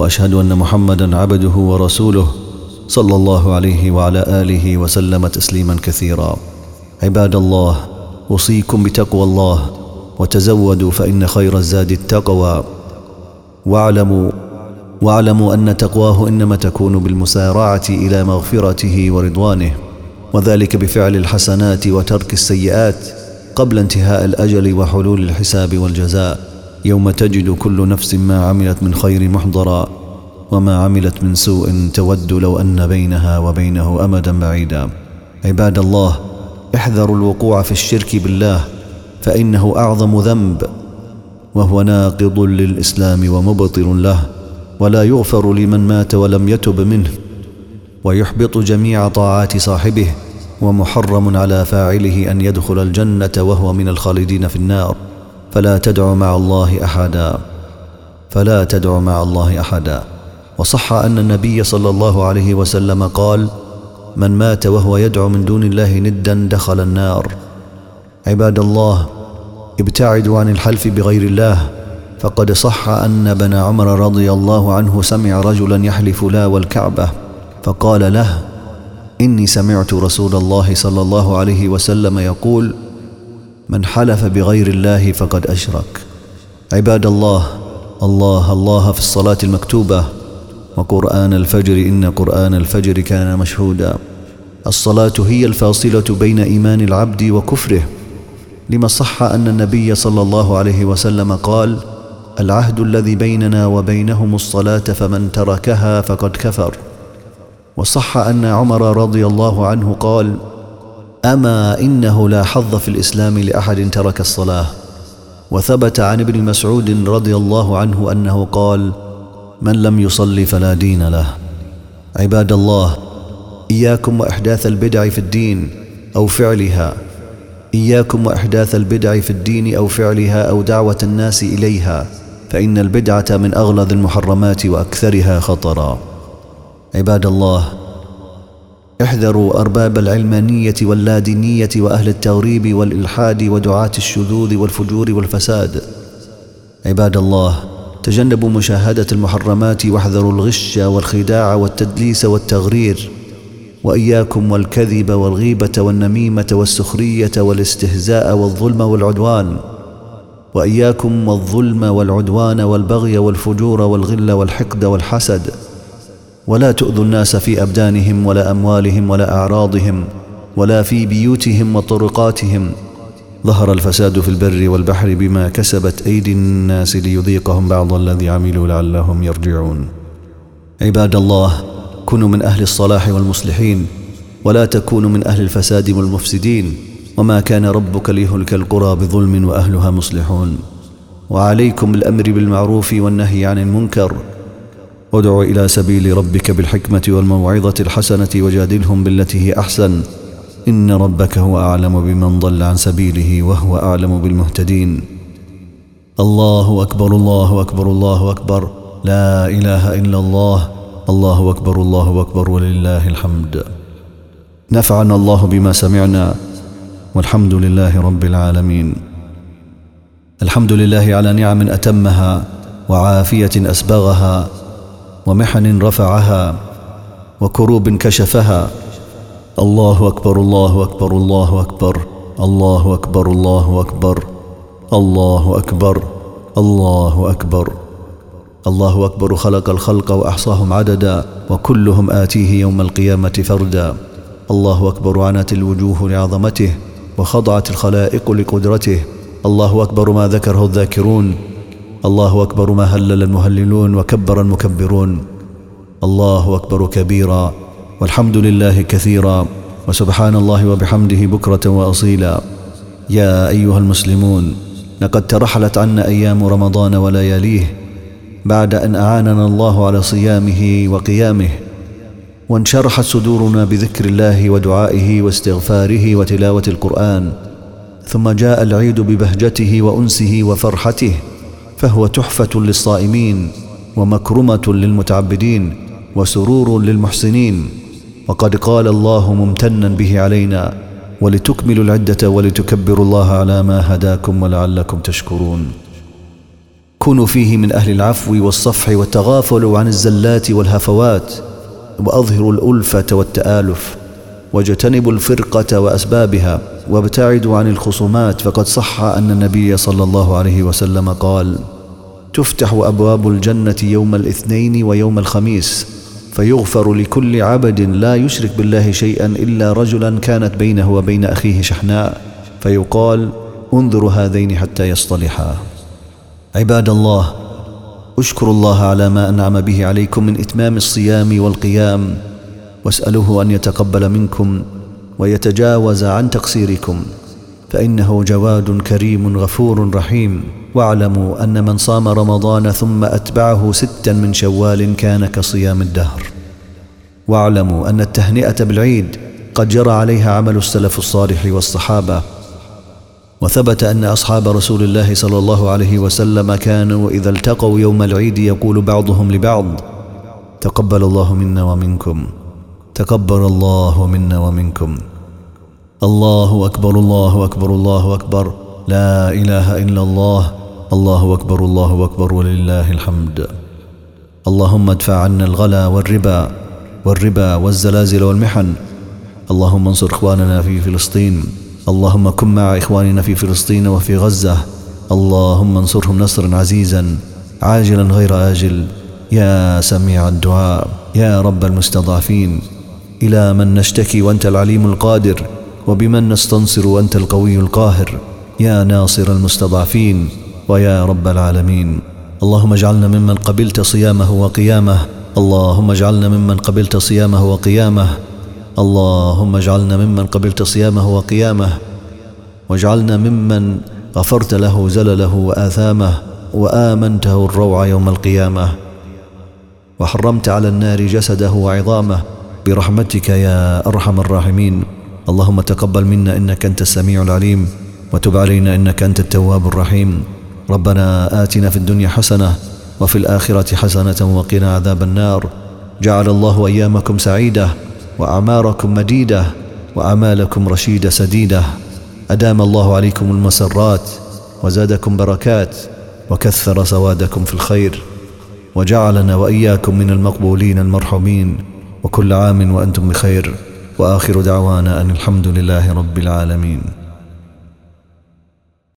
وأشهد أن محمدا عبده ورسوله صلى الله عليه وعلى آله وسلم تسليما كثيرا. عباد الله أوصيكم بتقوى الله وتزودوا فإن خير الزاد التقوى. واعلموا واعلموا أن تقواه إنما تكون بالمسارعة إلى مغفرته ورضوانه وذلك بفعل الحسنات وترك السيئات قبل انتهاء الأجل وحلول الحساب والجزاء. يوم تجد كل نفس ما عملت من خير محضرا وما عملت من سوء تود لو أن بينها وبينه أمدا بعيدا. عباد الله احذروا الوقوع في الشرك بالله فإنه أعظم ذنب وهو ناقض للإسلام ومبطل له ولا يغفر لمن مات ولم يتب منه ويحبط جميع طاعات صاحبه ومحرم على فاعله أن يدخل الجنة وهو من الخالدين في النار. فلا تدع مع الله أحدا. فلا تدع مع الله أحدا. وصح أن النبي صلى الله عليه وسلم قال من مات وهو يدعو من دون الله ندا دخل النار. عباد الله ابتعدوا عن الحلف بغير الله. فقد صح أن ابن عمر رضي الله عنه سمع رجلا يحلف لا والكعبة. فقال له إني سمعت رسول الله صلى الله عليه وسلم يقول من حلف بغير الله فقد أشرك. عباد الله الله الله في الصلاة المكتوبة وقرآن الفجر إن قرآن الفجر كان مشهودا. الصلاة هي الفاصلة بين إيمان العبد وكفره. لما صح أن النبي صلى الله عليه وسلم قال العهد الذي بيننا وبينهم الصلاة فمن تركها فقد كفر. وصح أن عمر رضي الله عنه قال أما إنه لا حظ في الإسلام لأحد ترك الصلاة. وثبت عن ابن مسعود رضي الله عنه أنه قال من لم يصل فلا دين له. عباد الله إياكم وإحداث البدع في الدين أو فعلها. إياكم وإحداث البدع في الدين أو فعلها أو دعوة الناس إليها. فإن البدعة من أغلظ المحرمات وأكثرها خطرا. عباد الله احذروا أرباب العلمانية واللادينية وأهل التغريب والإلحاد ودعاة الشذوذ والفجور والفساد. عباد الله تجنبوا مشاهدة المحرمات واحذروا الغش والخداع والتدليس والتغرير وإياكم والكذب والغيبة والنميمة والسخرية والاستهزاء والظلم والعدوان وإياكم والظلم والعدوان والبغي والفجور والغل والحقد والحسد. ولا تؤذوا الناس في أبدانهم ولا أموالهم ولا أعراضهم ولا في بيوتهم وطرقاتهم. ظهر الفساد في البر والبحر بما كسبت أيدي الناس ليذيقهم بعض الذي عملوا لعلهم يرجعون. عباد الله كونوا من أهل الصلاح والمصلحين ولا تكونوا من أهل الفساد والمفسدين وما كان ربك ليهلك القرى بظلم وأهلها مصلحون. وعليكم الأمر بالمعروف والنهي عن المنكر ادع إلى سبيل ربك بالحكمة والموعظة الحسنة وجادلهم بالتي هي أحسن. إن ربك هو أعلم بمن ضل عن سبيله وهو أعلم بالمهتدين. الله أكبر الله أكبر الله أكبر. لا إله إلا الله. الله أكبر الله أكبر ولله الحمد. نفعنا الله بما سمعنا. والحمد لله رب العالمين. الحمد لله على نعم أتمها وعافية أسبغها. ومحن رفعها وكروب كشفها. الله أكبر الله أكبر الله أكبر الله أكبر الله أكبر الله أكبر الله أكبر. الله أكبر خلق الخلق وأحصاهم عددا وكلهم آتيه يوم القيامة فردا. الله أكبر عنت الوجوه لعظمته وخضعت الخلائق لقدرته. الله أكبر ما ذكره الذاكرون الله أكبر ما هلل المهللون وكبر المكبرون. الله أكبر كبيرا. والحمد لله كثيرا. وسبحان الله وبحمده بكرة وأصيلا. يا أيها المسلمون لقد ترحلت عنا أيام رمضان ولياليه بعد أن أعاننا الله على صيامه وقيامه. وانشرحت صدورنا بذكر الله ودعائه واستغفاره وتلاوة القرآن. ثم جاء العيد ببهجته وأنسه وفرحته. فهو تحفة للصائمين ومكرمة للمتعبدين وسرور للمحسنين. وقد قال الله ممتنا به علينا ولتكملوا العدة ولتكبروا الله على ما هداكم ولعلكم تشكرون. كونوا فيه من أهل العفو والصفح والتغافل عن الزلات والهفوات وأظهروا الألفة والتآلف. واجتنبوا الفرقة وأسبابها وابتعدوا عن الخصومات فقد صح أن النبي صلى الله عليه وسلم قال تفتح أبواب الجنة يوم الاثنين ويوم الخميس فيغفر لكل عبد لا يشرك بالله شيئا إلا رجلا كانت بينه وبين أخيه شحناء فيقال انظر هذين حتى يصطلحا. عباد الله اشكروا الله على ما أنعم به عليكم من إتمام الصيام والقيام واسألوه أن يتقبل منكم ويتجاوز عن تقصيركم فإنه جواد كريم غفور رحيم. واعلموا أن من صام رمضان ثم أتبعه ستا من شوال كان كصيام الدهر. واعلموا أن التهنئة بالعيد قد جرى عليها عمل السلف الصالح والصحابة. وثبت أن أصحاب رسول الله صلى الله عليه وسلم كانوا إذا التقوا يوم العيد يقول بعضهم لبعض تقبل الله منا ومنكم. تقبل الله منا ومنكم. الله أكبر الله أكبر الله أكبر. لا إله إلا الله. الله أكبر الله أكبر ولله الحمد. اللهم ادفع عنا الغلا والربا والربا والزلازل والمحن. اللهم انصر إخواننا في فلسطين. اللهم كن مع إخواننا في فلسطين وفي غزة. اللهم انصرهم نصرا عزيزا. عاجلا غير آجل. يا سميع الدعاء. يا رب المستضعفين. إلى من نشتكي وأنت العليم القادر وبمن نستنصر وأنت القوي القاهر. يا ناصر المستضعفين ويا رب العالمين. اللهم اجعلنا ممن قبلت صيامه وقيامه. اللهم اجعلنا ممن قبلت صيامه وقيامه. اللهم اجعلنا ممن قبلت صيامه وقيامه. واجعلنا ممن غفرت له زلله وآثامه وآمنته الروع يوم القيامة. وحرمت على النار جسده وعظامه. برحمتك يا أرحم الراحمين. اللهم تقبل منا إنك أنت السميع العليم وتب علينا إنك أنت التواب الرحيم. ربنا آتنا في الدنيا حسنة وفي الآخرة حسنة وقنا عذاب النار. جعل الله أيامكم سعيدة وأعماركم مديدة وأعمالكم رشيدة سديدة. أدام الله عليكم المسرات وزادكم بركات وكثر سوادكم في الخير. وجعلنا وإياكم من المقبولين المرحومين. وكل عام وأنتم بخير وآخر دعوانا أن الحمد لله رب العالمين.